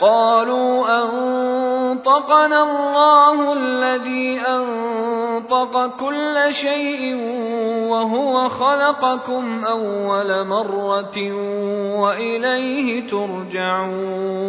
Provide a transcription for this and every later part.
قالوا أنطقنا الله الذي أنطق كل شيء وهو خلقكم أول مرة وإليه ترجعون.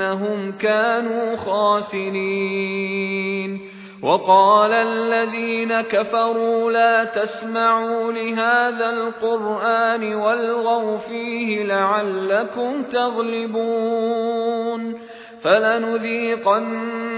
إنهم كانوا خاسرين. وقال الذين كفروا لا تسمعوا لهذا القرآن والغوا فيه لعلكم تغلبون. فلنذيقن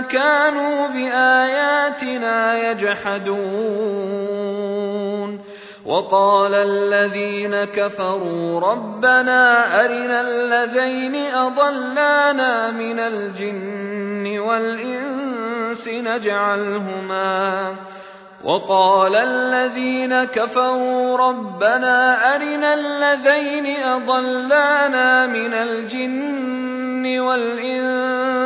كانوا بآياتنا يجحدون. وقال الذين كفروا ربنا أرنا الذين أضلانا من الجن والإنس نجعلهما. وقال الذين كفروا ربنا أرنا الذين أضلانا من الجن والإنس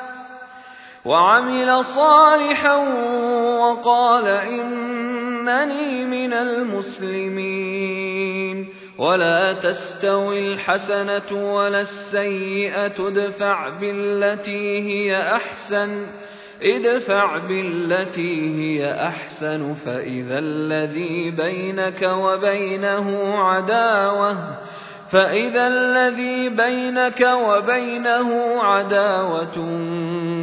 وعمل صالحا وقال إنني من المسلمين. ولا تستوي الحسنة ولا السيئة ادفع بالتي هي أحسن. ادفع بالتي هي أحسن فإذا الذي بينك وبينه عداوة. فإذا الذي بينك وبينه عداوة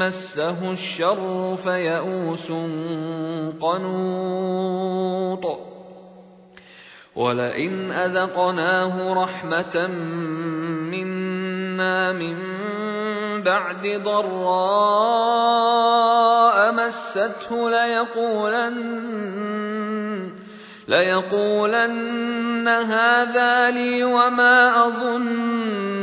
مسه الشر فيئوس قنوط ولئن أذقناه رحمة منا من بعد ضراء مسته ليقولن ليقولن هذا لي وما أظن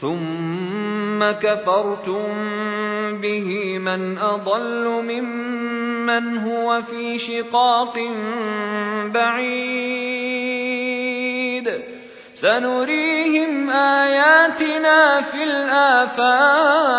ثم كفرتم به من اضل ممن هو في شقاق بعيد سنريهم اياتنا في الافاق